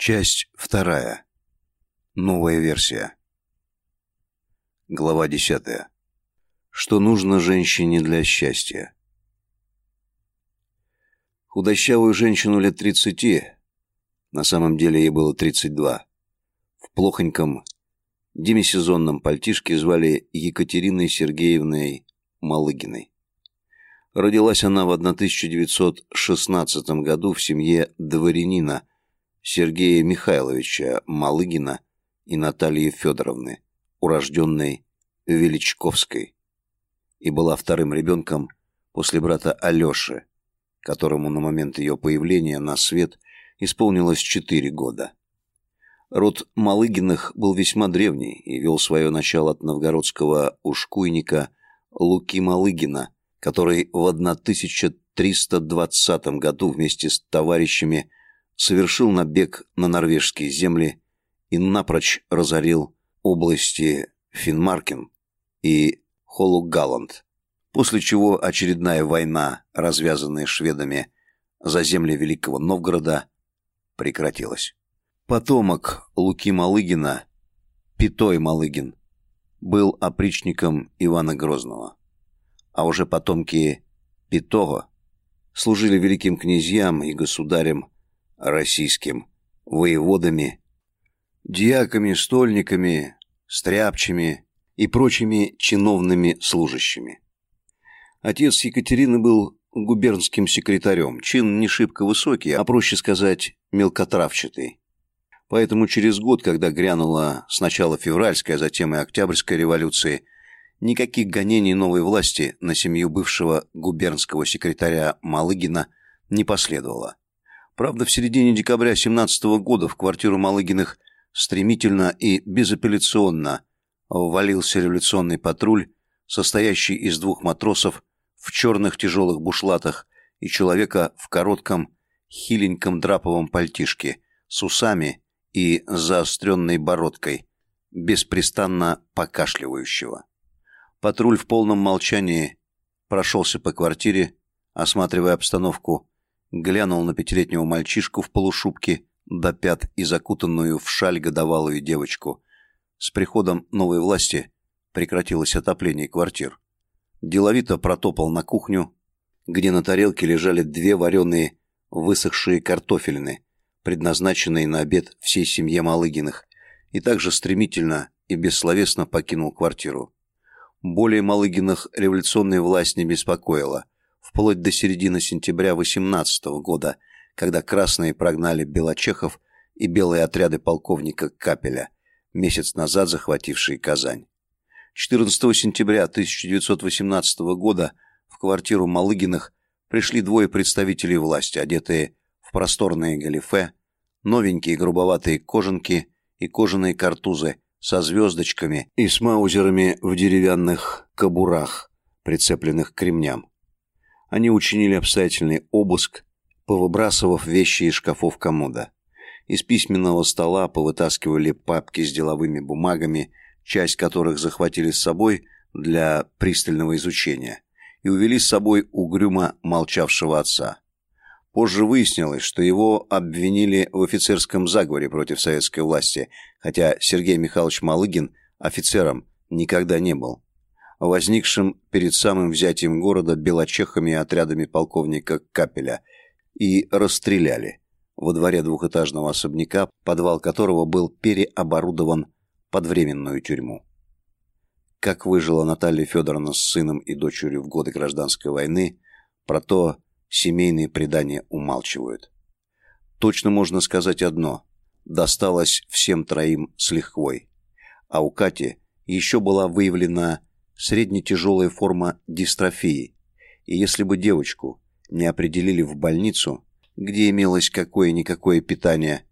Часть вторая. Новая версия. Глава десятая. Что нужно женщине для счастья? Худощавую женщину лет тридцати, на самом деле ей было тридцать два, в плохоньком демисезонном пальтишке звали Екатериной Сергеевной Малыгиной. Родилась она в 1916 году в семье дворянина Сергея Михайловича Малыгина и Натальи Федоровны, урожденной Величковской, и была вторым ребенком после брата Алеши, которому на момент ее появления на свет исполнилось четыре года. Род Малыгиных был весьма древний и вел свое начало от новгородского ушкуйника Луки Малыгина, который в 1320 году вместе с товарищами совершил набег на норвежские земли и напрочь разорил области Финмаркен и Холугаланд, после чего очередная война, развязанная шведами за земли Великого Новгорода, прекратилась. Потомок Луки Малыгина, Пятой Малыгин, был опричником Ивана Грозного, а уже потомки Пятого служили великим князьям и государям российским, воеводами, диаками, стольниками, стряпчими и прочими чиновными служащими. Отец Екатерины был губернским секретарем, чин не шибко высокий, а проще сказать, мелкотравчатый. Поэтому через год, когда грянула сначала февральская, а затем и октябрьская революции, никаких гонений новой власти на семью бывшего губернского секретаря Малыгина не последовало. Правда, в середине декабря 17 года в квартиру Малыгиных стремительно и безапелляционно ввалился революционный патруль, состоящий из двух матросов в черных тяжелых бушлатах и человека в коротком, хиленьком драповом пальтишке с усами и заостренной бородкой, беспрестанно покашливающего. Патруль в полном молчании прошелся по квартире, осматривая обстановку, глянул на пятилетнего мальчишку в полушубке до пят и закутанную в шаль годовалую девочку. С приходом новой власти прекратилось отопление квартир. Деловито протопал на кухню, где на тарелке лежали две вареные высохшие картофелины, предназначенные на обед всей семье Малыгиных, и также стремительно и бессловесно покинул квартиру. Более Малыгиных революционная власть не беспокоила – вплоть до середины сентября 18 года, когда красные прогнали белочехов и белые отряды полковника Капеля, месяц назад захватившие Казань. 14 сентября 1918 года в квартиру Малыгиных пришли двое представителей власти, одетые в просторные галифе, новенькие грубоватые кожанки и кожаные картузы со звездочками и с маузерами в деревянных кобурах, прицепленных к ремням. Они учинили обстоятельный обыск, повыбрасывав вещи из шкафов комода. Из письменного стола повытаскивали папки с деловыми бумагами, часть которых захватили с собой для пристального изучения, и увели с собой угрюмо молчавшего отца. Позже выяснилось, что его обвинили в офицерском заговоре против советской власти, хотя Сергей Михайлович Малыгин офицером никогда не был возникшим перед самым взятием города белочехами и отрядами полковника Капеля, и расстреляли во дворе двухэтажного особняка, подвал которого был переоборудован под временную тюрьму. Как выжила Наталья Федоровна с сыном и дочерью в годы гражданской войны, про то семейные предания умалчивают. Точно можно сказать одно – досталось всем троим с лихвой. А у Кати еще была выявлена среднетяжелая форма дистрофии, и если бы девочку не определили в больницу, где имелось какое-никакое питание,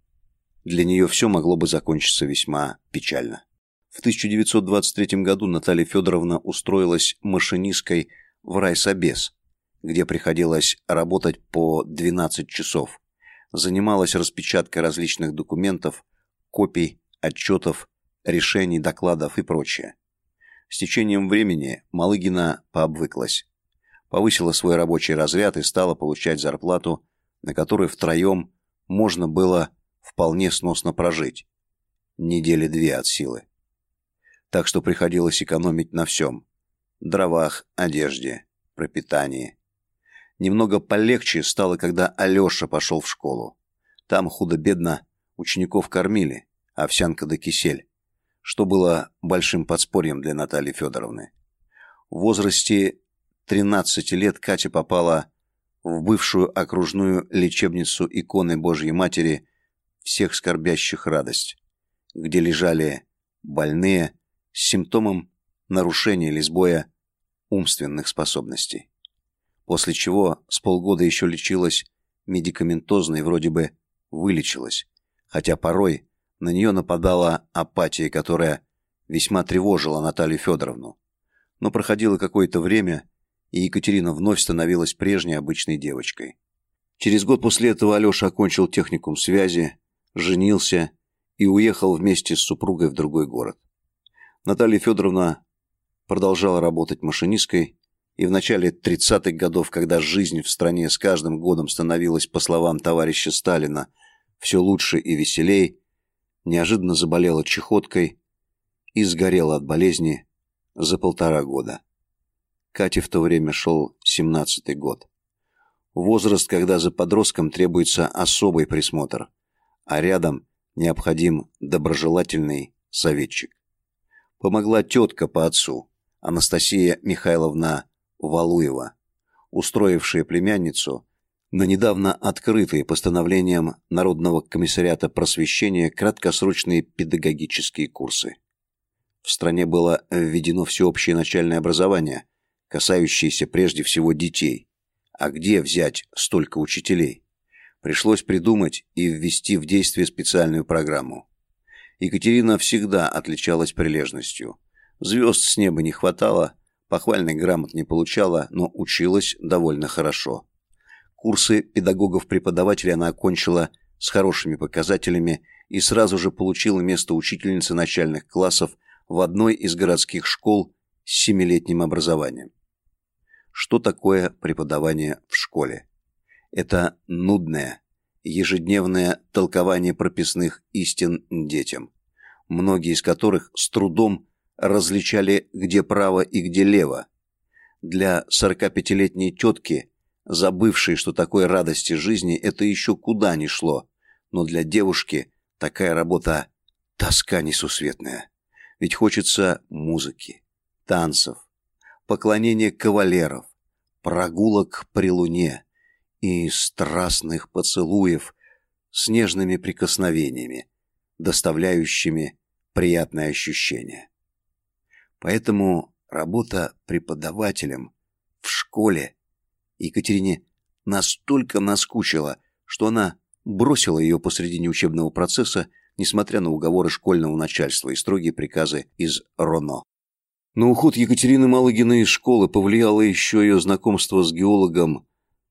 для нее все могло бы закончиться весьма печально. В 1923 году Наталья Федоровна устроилась машинисткой в райсобес, где приходилось работать по 12 часов. Занималась распечаткой различных документов, копий, отчетов, решений, докладов и прочее. С течением времени Малыгина пообвыклась. Повысила свой рабочий разряд и стала получать зарплату, на которую втроем можно было вполне сносно прожить. Недели две от силы. Так что приходилось экономить на всем. Дровах, одежде, пропитании. Немного полегче стало, когда Алеша пошел в школу. Там худо-бедно учеников кормили, овсянка да кисель, что было большим подспорьем для Натальи Федоровны. В возрасте 13 лет Катя попала в бывшую окружную лечебницу иконы Божьей Матери всех скорбящих радость, где лежали больные с симптомом нарушения или сбоя умственных способностей. После чего с полгода еще лечилась медикаментозно и вроде бы вылечилась, хотя порой на нее нападала апатия, которая весьма тревожила Наталью Федоровну. Но проходило какое-то время, и Екатерина вновь становилась прежней обычной девочкой. Через год после этого Алеша окончил техникум связи, женился и уехал вместе с супругой в другой город. Наталья Федоровна продолжала работать машинисткой, и в начале 30-х годов, когда жизнь в стране с каждым годом становилась, по словам товарища Сталина, все лучше и веселей, неожиданно заболела чехоткой и сгорела от болезни за полтора года. Кате в то время шел семнадцатый год. Возраст, когда за подростком требуется особый присмотр, а рядом необходим доброжелательный советчик. Помогла тетка по отцу, Анастасия Михайловна Валуева, устроившая племянницу на недавно открытые постановлением Народного комиссариата просвещения краткосрочные педагогические курсы. В стране было введено всеобщее начальное образование – касающиеся прежде всего детей. А где взять столько учителей? Пришлось придумать и ввести в действие специальную программу. Екатерина всегда отличалась прилежностью. Звезд с неба не хватало, похвальных грамот не получала, но училась довольно хорошо. Курсы педагогов-преподавателей она окончила с хорошими показателями и сразу же получила место учительницы начальных классов в одной из городских школ с семилетним образованием. Что такое преподавание в школе? Это нудное, ежедневное толкование прописных истин детям, многие из которых с трудом различали, где право и где лево. Для 45-летней тетки, забывшей, что такое радости жизни, это еще куда ни шло, но для девушки такая работа – тоска несусветная. Ведь хочется музыки, танцев, поклонения кавалеров, прогулок при луне и страстных поцелуев с нежными прикосновениями, доставляющими приятное ощущение. Поэтому работа преподавателем в школе Екатерине настолько наскучила, что она бросила ее посредине учебного процесса, несмотря на уговоры школьного начальства и строгие приказы из РОНО. На уход Екатерины Малыгиной из школы повлияло еще ее знакомство с геологом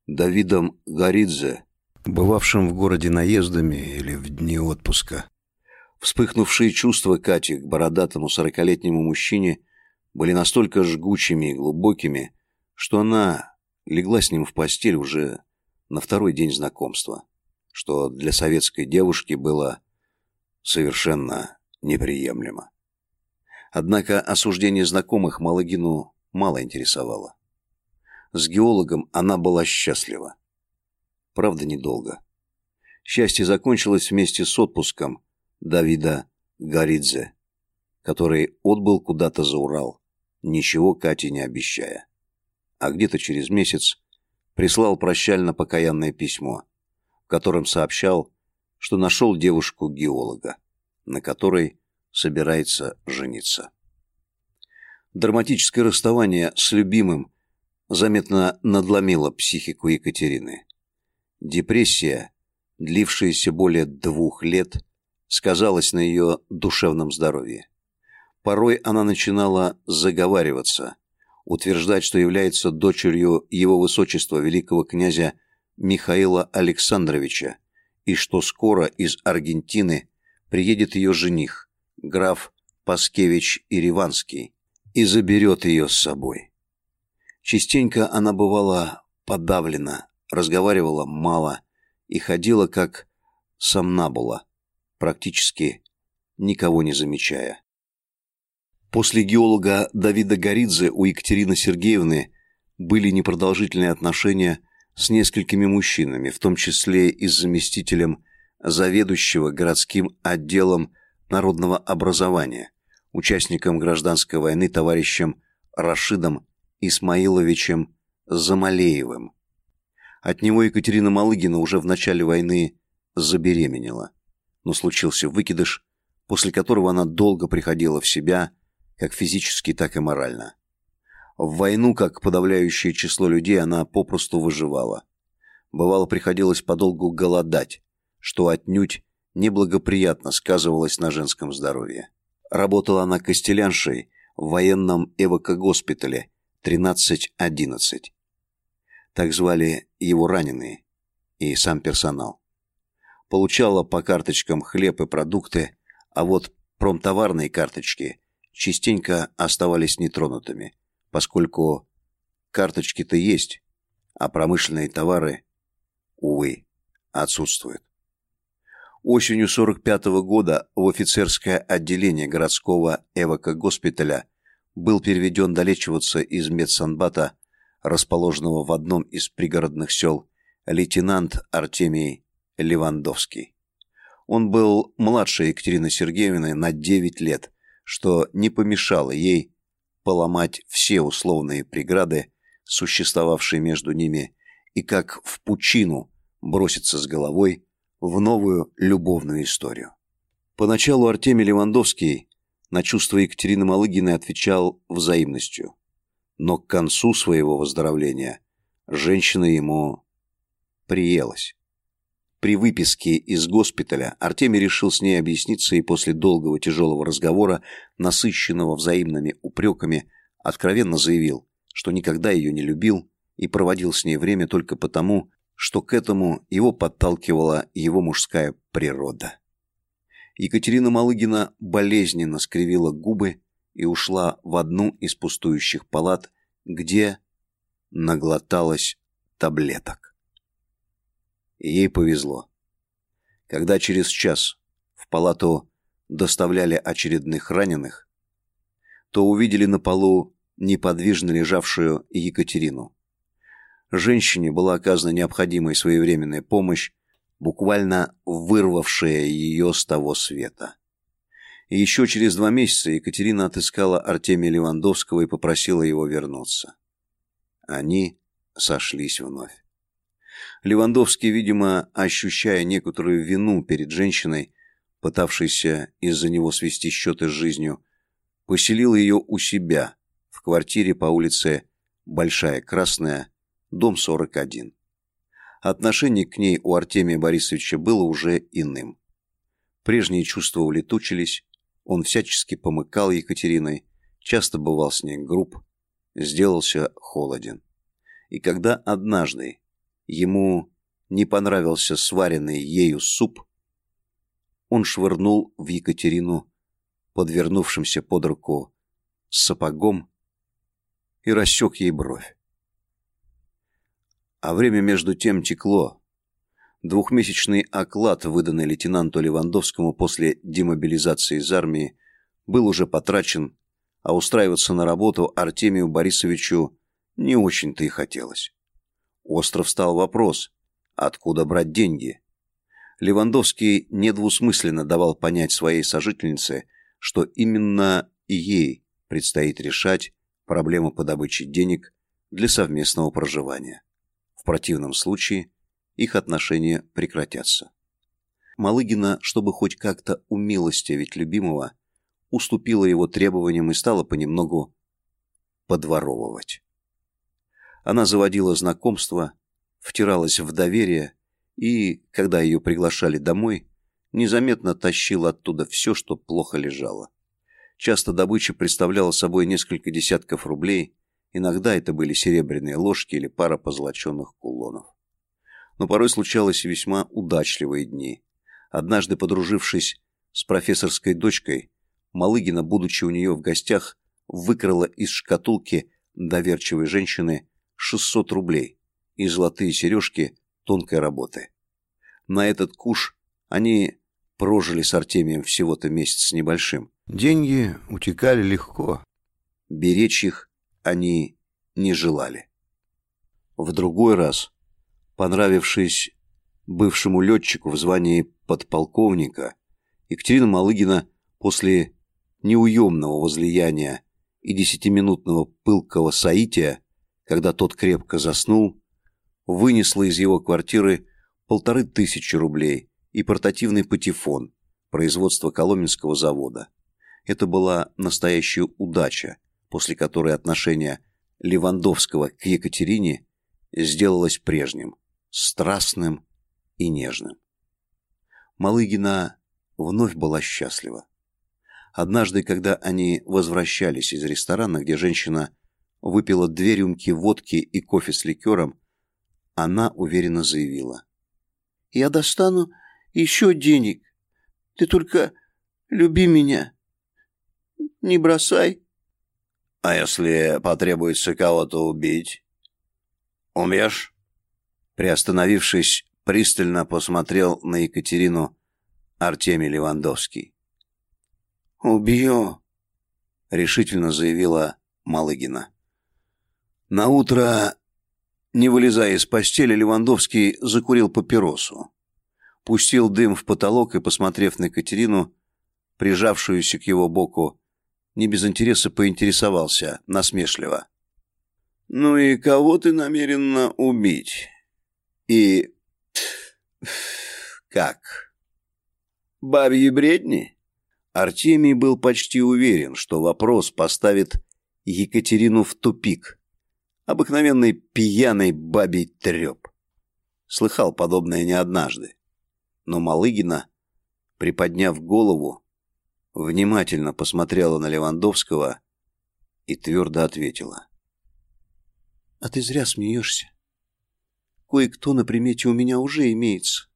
Давидом Горидзе, бывавшим в городе наездами или в дни отпуска. Вспыхнувшие чувства Кати к бородатому сорокалетнему мужчине были настолько жгучими и глубокими, что она легла с ним в постель уже на второй день знакомства, что для советской девушки было совершенно неприемлемо. Однако осуждение знакомых Малагину мало интересовало. С геологом она была счастлива. Правда, недолго. Счастье закончилось вместе с отпуском Давида Горидзе, который отбыл куда-то за Урал, ничего Кате не обещая. А где-то через месяц прислал прощально-покаянное письмо, в котором сообщал, что нашел девушку-геолога, на которой собирается жениться. Драматическое расставание с любимым заметно надломило психику Екатерины. Депрессия, длившаяся более двух лет, сказалась на ее душевном здоровье. Порой она начинала заговариваться, утверждать, что является дочерью его высочества великого князя Михаила Александровича и что скоро из Аргентины приедет ее жених, граф Паскевич Ириванский, и заберет ее с собой. Частенько она бывала подавлена, разговаривала мало и ходила как сомнабула, практически никого не замечая. После геолога Давида Горидзе у Екатерины Сергеевны были непродолжительные отношения с несколькими мужчинами, в том числе и с заместителем заведующего городским отделом народного образования, участником гражданской войны товарищем Рашидом Исмаиловичем Замалеевым. От него Екатерина Малыгина уже в начале войны забеременела, но случился выкидыш, после которого она долго приходила в себя, как физически, так и морально. В войну, как подавляющее число людей, она попросту выживала. Бывало, приходилось подолгу голодать, что отнюдь неблагоприятно сказывалось на женском здоровье. Работала она костеляншей в военном эвакогоспитале 1311. Так звали его раненые и сам персонал. Получала по карточкам хлеб и продукты, а вот промтоварные карточки частенько оставались нетронутыми, поскольку карточки-то есть, а промышленные товары, увы, отсутствуют. Осенью 45 -го года в офицерское отделение городского эвакогоспиталя был переведен долечиваться из медсанбата, расположенного в одном из пригородных сел, лейтенант Артемий Левандовский. Он был младше Екатерины Сергеевны на 9 лет, что не помешало ей поломать все условные преграды, существовавшие между ними, и как в пучину броситься с головой в новую любовную историю. Поначалу Артемий Левандовский на чувства Екатерины Малыгиной отвечал взаимностью, но к концу своего выздоровления женщина ему приелась. При выписке из госпиталя Артемий решил с ней объясниться и после долгого тяжелого разговора, насыщенного взаимными упреками, откровенно заявил, что никогда ее не любил и проводил с ней время только потому, что к этому его подталкивала его мужская природа. Екатерина Малыгина болезненно скривила губы и ушла в одну из пустующих палат, где наглоталась таблеток. Ей повезло. Когда через час в палату доставляли очередных раненых, то увидели на полу неподвижно лежавшую Екатерину. Женщине была оказана необходимая своевременная помощь, буквально вырвавшая ее с того света. И еще через два месяца Екатерина отыскала Артемия Левандовского и попросила его вернуться. Они сошлись вновь. Левандовский, видимо, ощущая некоторую вину перед женщиной, пытавшейся из-за него свести счеты с жизнью, поселил ее у себя в квартире по улице Большая Красная, дом 41. Отношение к ней у Артемия Борисовича было уже иным. Прежние чувства улетучились, он всячески помыкал Екатериной, часто бывал с ней груб, сделался холоден. И когда однажды ему не понравился сваренный ею суп, он швырнул в Екатерину подвернувшимся под руку сапогом и рассек ей бровь. А время между тем текло. Двухмесячный оклад, выданный лейтенанту Левандовскому после демобилизации из армии, был уже потрачен, а устраиваться на работу Артемию Борисовичу не очень-то и хотелось. Остро встал вопрос, откуда брать деньги. Левандовский недвусмысленно давал понять своей сожительнице, что именно ей предстоит решать проблему по добыче денег для совместного проживания противном случае их отношения прекратятся. Малыгина, чтобы хоть как-то умилостивить любимого, уступила его требованиям и стала понемногу подворовывать. Она заводила знакомства, втиралась в доверие и, когда ее приглашали домой, незаметно тащила оттуда все, что плохо лежало. Часто добыча представляла собой несколько десятков рублей, Иногда это были серебряные ложки или пара позолоченных кулонов. Но порой случалось весьма удачливые дни. Однажды, подружившись с профессорской дочкой, Малыгина, будучи у нее в гостях, выкрала из шкатулки доверчивой женщины 600 рублей и золотые сережки тонкой работы. На этот куш они прожили с Артемием всего-то месяц с небольшим. Деньги утекали легко. Беречь их они не желали. В другой раз, понравившись бывшему летчику в звании подполковника, Екатерина Малыгина после неуемного возлияния и десятиминутного пылкого соития, когда тот крепко заснул, вынесла из его квартиры полторы тысячи рублей и портативный патефон производства Коломенского завода. Это была настоящая удача, после которой отношение Левандовского к Екатерине сделалось прежним, страстным и нежным. Малыгина вновь была счастлива. Однажды, когда они возвращались из ресторана, где женщина выпила две рюмки водки и кофе с ликером, она уверенно заявила. «Я достану еще денег. Ты только люби меня. Не бросай». «А если потребуется кого-то убить? Умеешь?» Приостановившись, пристально посмотрел на Екатерину Артемий Левандовский. «Убью», — решительно заявила Малыгина. На утро, не вылезая из постели, Левандовский закурил папиросу, пустил дым в потолок и, посмотрев на Екатерину, прижавшуюся к его боку, не без интереса поинтересовался насмешливо. «Ну и кого ты намерена убить? И... как? Бабьи бредни?» Артемий был почти уверен, что вопрос поставит Екатерину в тупик. Обыкновенный пьяный бабий треп. Слыхал подобное не однажды. Но Малыгина, приподняв голову, внимательно посмотрела на Левандовского и твердо ответила. «А ты зря смеешься. Кое-кто на примете у меня уже имеется.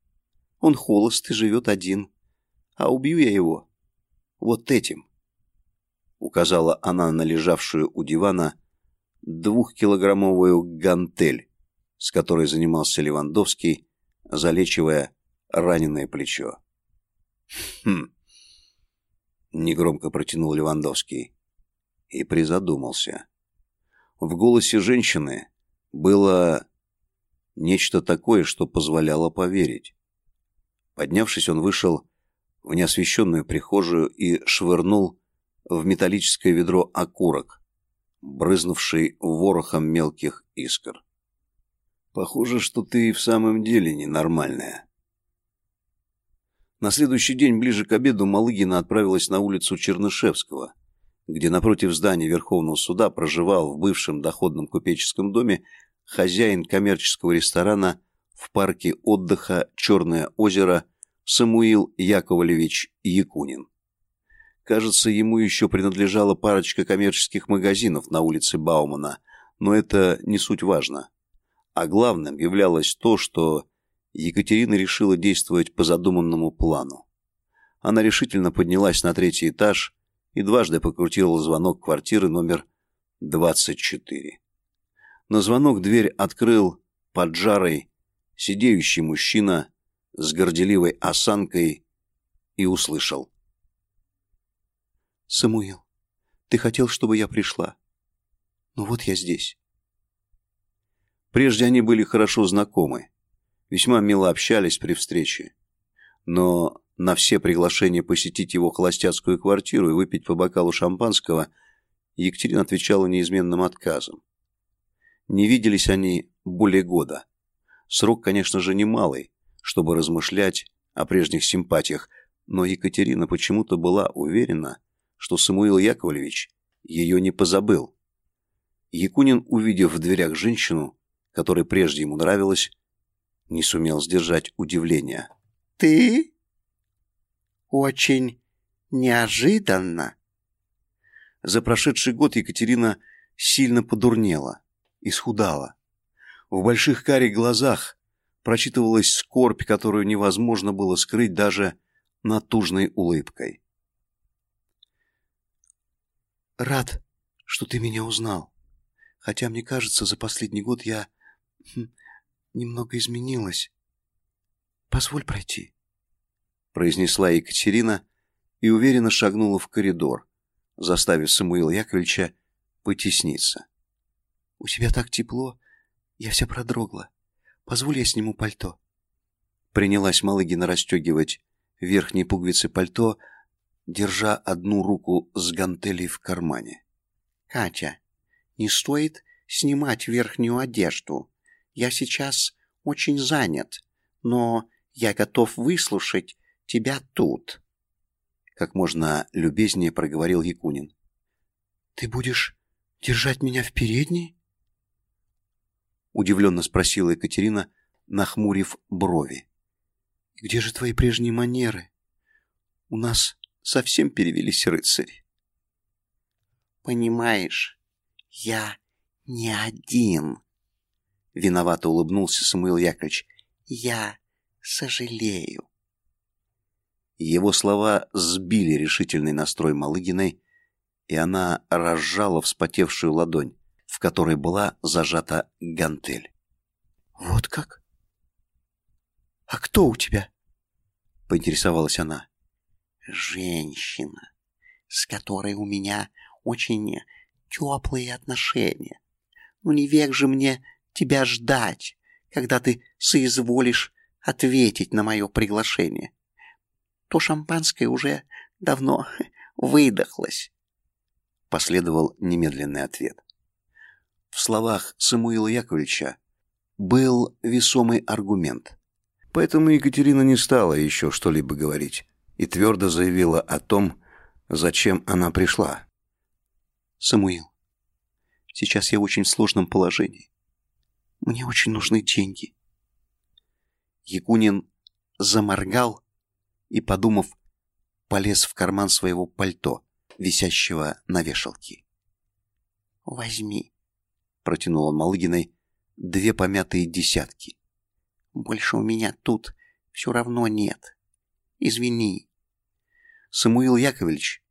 Он холост и живет один. А убью я его вот этим. Указала она на лежавшую у дивана двухкилограммовую гантель, с которой занимался Левандовский, залечивая раненое плечо. «Хм!» — негромко протянул Левандовский и призадумался. В голосе женщины было нечто такое, что позволяло поверить. Поднявшись, он вышел в неосвещенную прихожую и швырнул в металлическое ведро окурок, брызнувший ворохом мелких искр. «Похоже, что ты и в самом деле ненормальная». На следующий день, ближе к обеду, Малыгина отправилась на улицу Чернышевского, где напротив здания Верховного суда проживал в бывшем доходном купеческом доме хозяин коммерческого ресторана в парке отдыха «Черное озеро» Самуил Яковлевич Якунин. Кажется, ему еще принадлежала парочка коммерческих магазинов на улице Баумана, но это не суть важно. А главным являлось то, что Екатерина решила действовать по задуманному плану. Она решительно поднялась на третий этаж и дважды покрутила звонок квартиры номер 24. На звонок дверь открыл поджарый, сидеющий мужчина с горделивой осанкой и услышал. «Самуил, ты хотел, чтобы я пришла? Ну вот я здесь». Прежде они были хорошо знакомы, весьма мило общались при встрече. Но на все приглашения посетить его холостяцкую квартиру и выпить по бокалу шампанского Екатерина отвечала неизменным отказом. Не виделись они более года. Срок, конечно же, немалый, чтобы размышлять о прежних симпатиях, но Екатерина почему-то была уверена, что Самуил Яковлевич ее не позабыл. Якунин, увидев в дверях женщину, которая прежде ему нравилась, не сумел сдержать удивления. «Ты? Очень неожиданно!» За прошедший год Екатерина сильно подурнела, исхудала. В больших карих глазах прочитывалась скорбь, которую невозможно было скрыть даже натужной улыбкой. «Рад, что ты меня узнал. Хотя, мне кажется, за последний год я хм, немного изменилась. Позволь пройти». произнесла Екатерина и уверенно шагнула в коридор, заставив Самуила Яковлевича потесниться. «У тебя так тепло, я вся продрогла. Позволь я сниму пальто». Принялась Малыгина расстегивать верхние пуговицы пальто, держа одну руку с гантелей в кармане. «Катя, не стоит снимать верхнюю одежду. Я сейчас очень занят, но я готов выслушать тебя тут». Как можно любезнее проговорил Якунин. «Ты будешь держать меня в передней?» Удивленно спросила Екатерина, нахмурив брови. «Где же твои прежние манеры? У нас совсем перевелись рыцари». «Понимаешь, я не один», — виновато улыбнулся Самуил Яковлевич. «Я сожалею». Его слова сбили решительный настрой Малыгиной, и она разжала вспотевшую ладонь, в которой была зажата гантель. «Вот как? А кто у тебя?» — поинтересовалась она. «Женщина, с которой у меня очень теплые отношения. Ну не век же мне тебя ждать, когда ты соизволишь ответить на мое приглашение. То шампанское уже давно выдохлось. Последовал немедленный ответ. В словах Самуила Яковлевича был весомый аргумент. Поэтому Екатерина не стала еще что-либо говорить и твердо заявила о том, зачем она пришла. «Самуил, сейчас я в очень сложном положении. Мне очень нужны деньги». Якунин заморгал и, подумав, полез в карман своего пальто, висящего на вешалке. «Возьми», — протянул он Малыгиной, две помятые десятки. «Больше у меня тут все равно нет. Извини». Самуил Яковлевич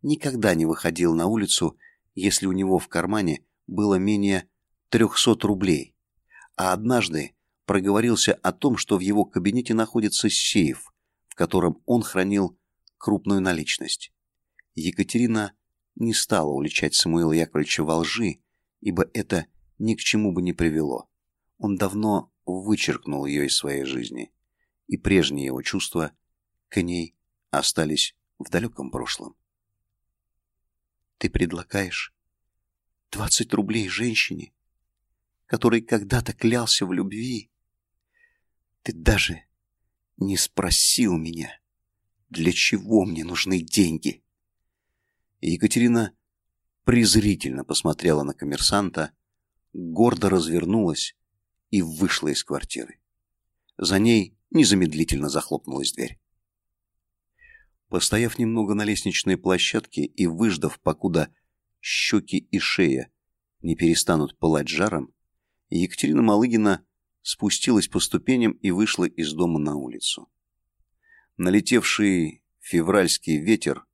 никогда не выходил на улицу, если у него в кармане было менее трехсот рублей, а однажды проговорился о том, что в его кабинете находится сейф, в котором он хранил крупную наличность. Екатерина не стала уличать Самуила Яковлевича во лжи, ибо это ни к чему бы не привело. Он давно вычеркнул ее из своей жизни, и прежние его чувства к ней остались в далеком прошлом. Ты предлагаешь двадцать рублей женщине, который когда-то клялся в любви. Ты даже не спросил меня, для чего мне нужны деньги. Екатерина презрительно посмотрела на коммерсанта, гордо развернулась и вышла из квартиры. За ней незамедлительно захлопнулась дверь. Постояв немного на лестничной площадке и выждав, покуда щеки и шея не перестанут пылать жаром, Екатерина Малыгина спустилась по ступеням и вышла из дома на улицу. Налетевший февральский ветер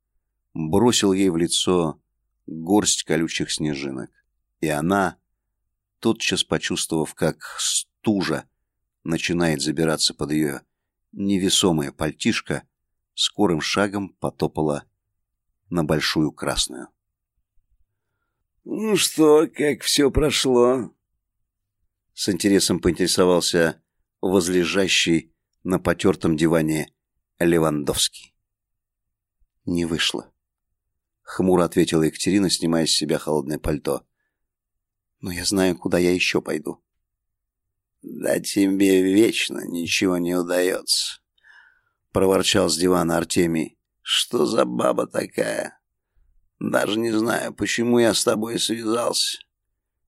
бросил ей в лицо горсть колючих снежинок, и она, тотчас почувствовав, как стужа начинает забираться под ее невесомое пальтишко, скорым шагом потопала на Большую Красную. «Ну что, как все прошло?» С интересом поинтересовался возлежащий на потертом диване Левандовский. «Не вышло», — хмуро ответила Екатерина, снимая с себя холодное пальто. «Но я знаю, куда я еще пойду». «Да тебе вечно ничего не удается», — проворчал с дивана Артемий. «Что за баба такая? Даже не знаю, почему я с тобой связался».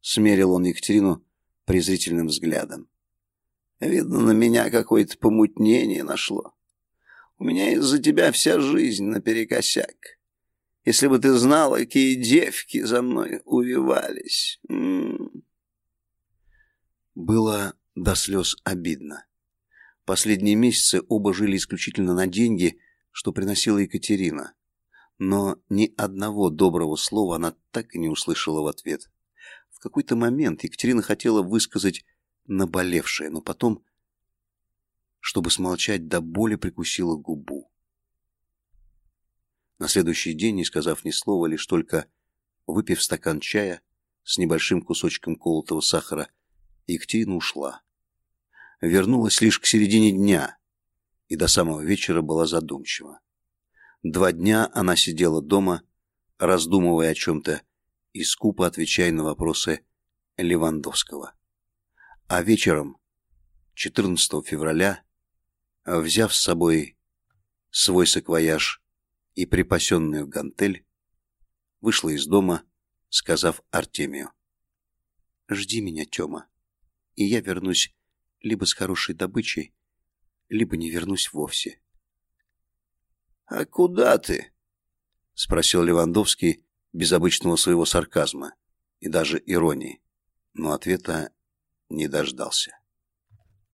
Смерил он Екатерину презрительным взглядом. «Видно, на меня какое-то помутнение нашло. У меня из-за тебя вся жизнь наперекосяк. Если бы ты знала, какие девки за мной увивались». М -м -м. Было до слез обидно. Последние месяцы оба жили исключительно на деньги, что приносила Екатерина. Но ни одного доброго слова она так и не услышала в ответ. В какой-то момент Екатерина хотела высказать наболевшее, но потом чтобы смолчать, до боли прикусила губу. На следующий день, не сказав ни слова, лишь только выпив стакан чая с небольшим кусочком колотого сахара, Ектина ушла. Вернулась лишь к середине дня и до самого вечера была задумчива. Два дня она сидела дома, раздумывая о чем-то и скупо отвечая на вопросы Левандовского. А вечером, 14 февраля, взяв с собой свой саквояж и припасенную гантель, вышла из дома, сказав Артемию. «Жди меня, Тёма, и я вернусь либо с хорошей добычей, либо не вернусь вовсе». «А куда ты?» — спросил Левандовский без обычного своего сарказма и даже иронии, но ответа не дождался.